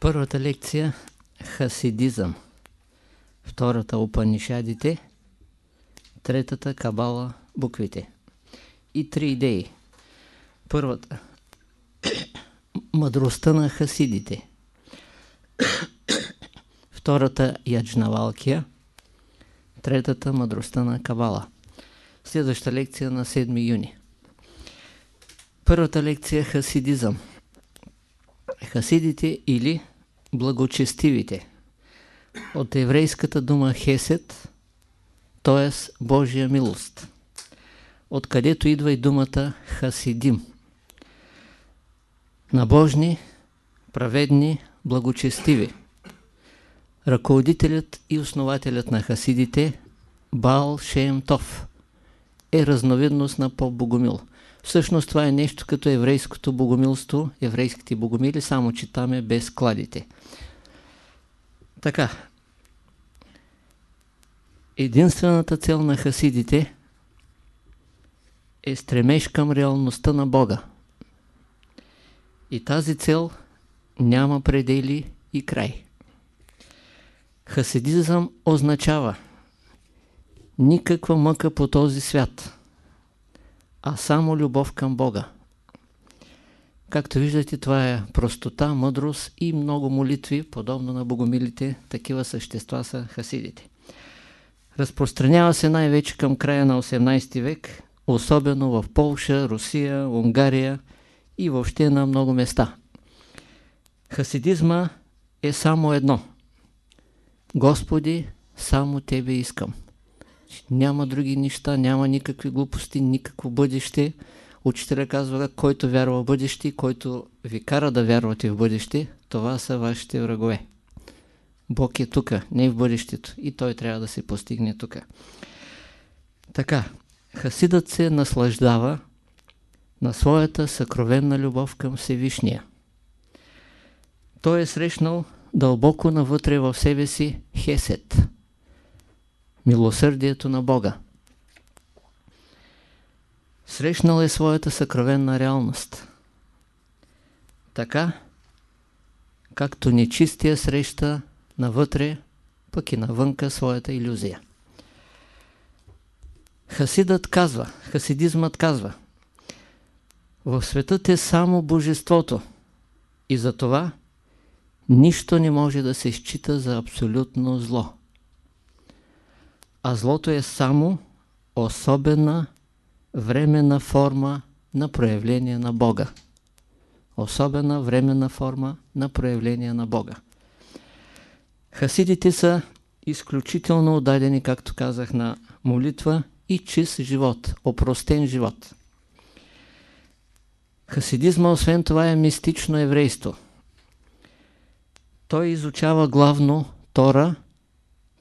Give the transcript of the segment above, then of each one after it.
Първата лекция – Хасидизъм. Втората – Упанишадите. Третата – Кабала – буквите. И три идеи. Първата – мъдростта на хасидите. Втората – Яджнавалкия. Третата – мъдростта на Кабала. Следваща лекция на 7 юни. Първата лекция – Хасидизъм. Хасидите или благочестивите. От еврейската дума Хесед, т.е. Божия милост. Откъдето идва и думата Хасидим. Набожни, праведни, благочестиви. Ръководителят и основателят на хасидите Баал Шеем Тов е разновидност на поп-богомил. Всъщност това е нещо като еврейското богомилство, еврейските богомили, само че там е без кладите. Така. Единствената цел на хасидите е стремеж към реалността на Бога. И тази цел няма предели и край. Хасидизъм означава никаква мъка по този свят – а само любов към Бога. Както виждате, това е простота, мъдрост и много молитви, подобно на богомилите, такива същества са хасидите. Разпространява се най-вече към края на 18 век, особено в Полша, Русия, Унгария и въобще на много места. Хасидизма е само едно. Господи, само Тебе искам. Няма други неща, няма никакви глупости, никакво бъдеще. Учителя казва, който вярва в бъдеще, който ви кара да вярвате в бъдеще, това са вашите врагове. Бог е тук, не в бъдещето. И той трябва да се постигне тук. Така, Хасидът се наслаждава на своята съкровенна любов към Всевишния. Той е срещнал дълбоко навътре в себе си Хесет милосърдието на Бога. Срещнал е своята съкровенна реалност. Така, както нечистия среща навътре, пък и навънка своята иллюзия. Хасидът казва, хасидизмът казва, в светът е само Божеството и за това нищо не може да се счита за абсолютно зло а злото е само особена временна форма на проявление на Бога. Особена временна форма на проявление на Бога. Хасидите са изключително отдадени, както казах, на молитва и чист живот, опростен живот. Хасидизма, освен това, е мистично еврейство. Той изучава главно Тора,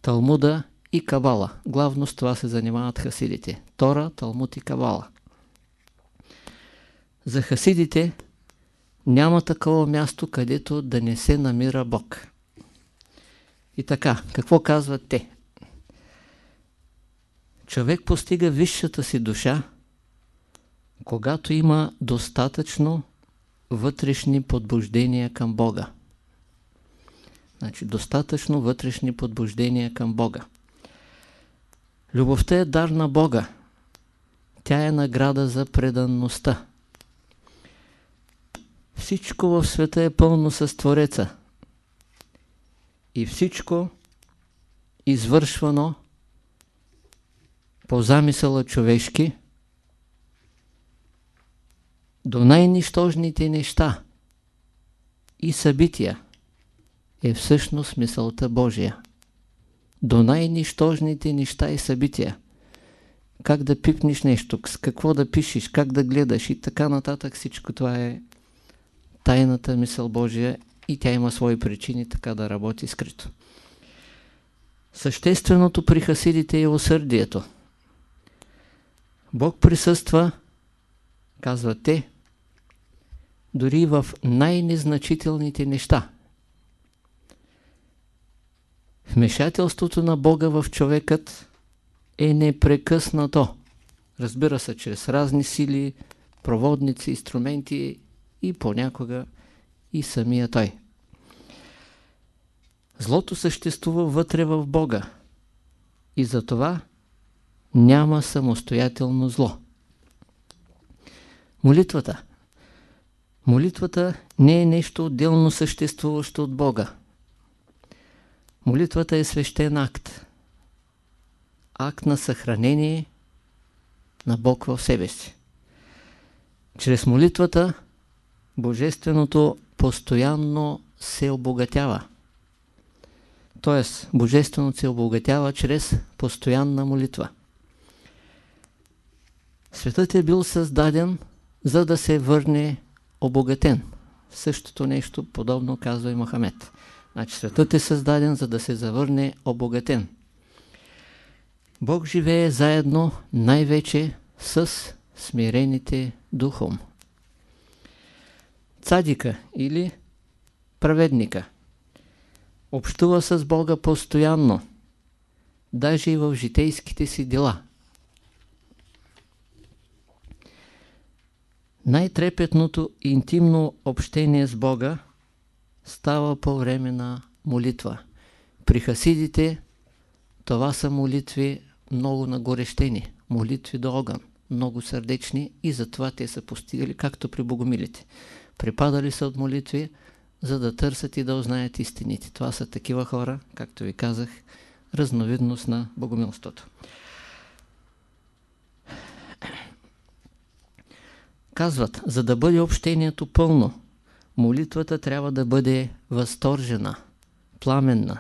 Талмуда и Кабала. Главно с това се занимават хасидите. Тора, Талмуд и Кабала. За хасидите няма такова място, където да не се намира Бог. И така, какво казват те? Човек постига висшата си душа, когато има достатъчно вътрешни подбуждения към Бога. Значи, достатъчно вътрешни подбуждения към Бога. Любовта е дар на Бога. Тя е награда за преданността. Всичко в света е пълно с Твореца. И всичко извършвано по замисъла човешки до най-нищожните неща и събития е всъщност мисълта Божия до най-нищожните неща и събития. Как да пипнеш нещо, с какво да пишеш, как да гледаш и така нататък. Всичко това е тайната мисъл Божия и тя има свои причини така да работи скрито. Същественото при хасидите е усърдието. Бог присъства, казват те, дори в най-незначителните неща – Вмешателството на Бога в човекът е непрекъснато. Разбира се, чрез разни сили, проводници, инструменти и понякога и самия той. Злото съществува вътре в Бога и затова няма самостоятелно зло. Молитвата. Молитвата не е нещо отделно съществуващо от Бога. Молитвата е свещен акт. Акт на съхранение на Бог в себе си. Чрез молитвата Божественото постоянно се обогатява. Тоест, Божественото се обогатява чрез постоянна молитва. Светът е бил създаден, за да се върне обогатен. Същото нещо подобно казва и Мохамед. Значи светът е създаден, за да се завърне обогатен. Бог живее заедно най-вече с смирените духом. Цадика или праведника общува с Бога постоянно, даже и в житейските си дела. Най-трепетното интимно общение с Бога става по време на молитва. При хасидите това са молитви много нагорещени, молитви до огън, много сърдечни и затова те са постигали, както при богомилите. Припадали са от молитви, за да търсят и да узнаят истините. Това са такива хора, както ви казах, разновидност на богомилството. Казват, за да бъде общението пълно, молитвата трябва да бъде възторжена, пламенна,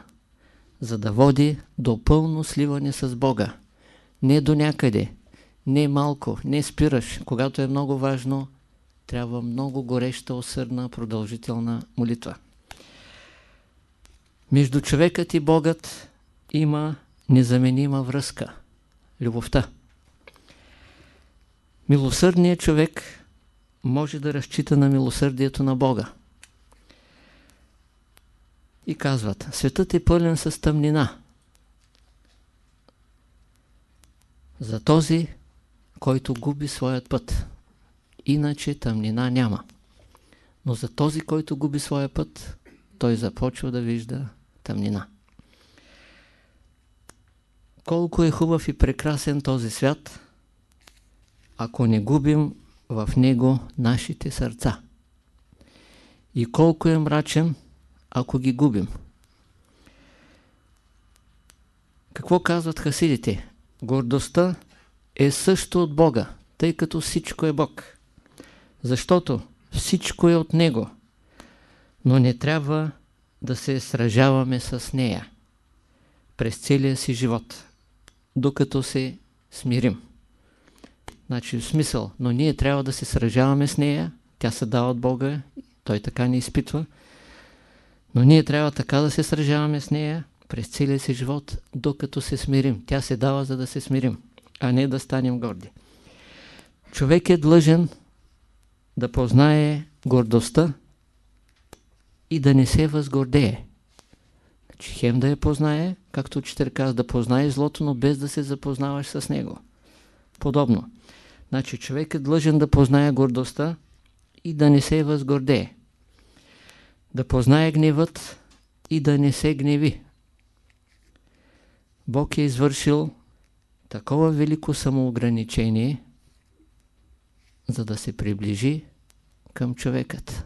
за да води до пълно сливане с Бога. Не до някъде, не малко, не спираш. Когато е много важно, трябва много гореща, усърдна, продължителна молитва. Между човекът и Богът има незаменима връзка – любовта. Милосърдният човек може да разчита на милосърдието на Бога. И казват, светът е пълен с тъмнина. За този, който губи своят път. Иначе тъмнина няма. Но за този, който губи своя път, той започва да вижда тъмнина. Колко е хубав и прекрасен този свят, ако не губим в него нашите сърца. И колко е мрачен, ако ги губим. Какво казват хасидите? Гордостта е също от Бога, тъй като всичко е Бог. Защото всичко е от Него, но не трябва да се сражаваме с нея през целия си живот, докато се смирим. Значи в смисъл, но ние трябва да се сражаваме с нея, тя се дава от Бога, той така ни изпитва, но ние трябва така да се сражаваме с нея през целия си живот, докато се смирим. Тя се дава за да се смирим, а не да станем горди. Човек е длъжен да познае гордостта и да не се възгордее. Значи, хем да я познае, както учител да познае злото, но без да се запознаваш с него. Подобно. Значи човек е длъжен да познае гордостта и да не се възгордее. Да познае гневът и да не се гневи. Бог е извършил такова велико самоограничение, за да се приближи към човекът.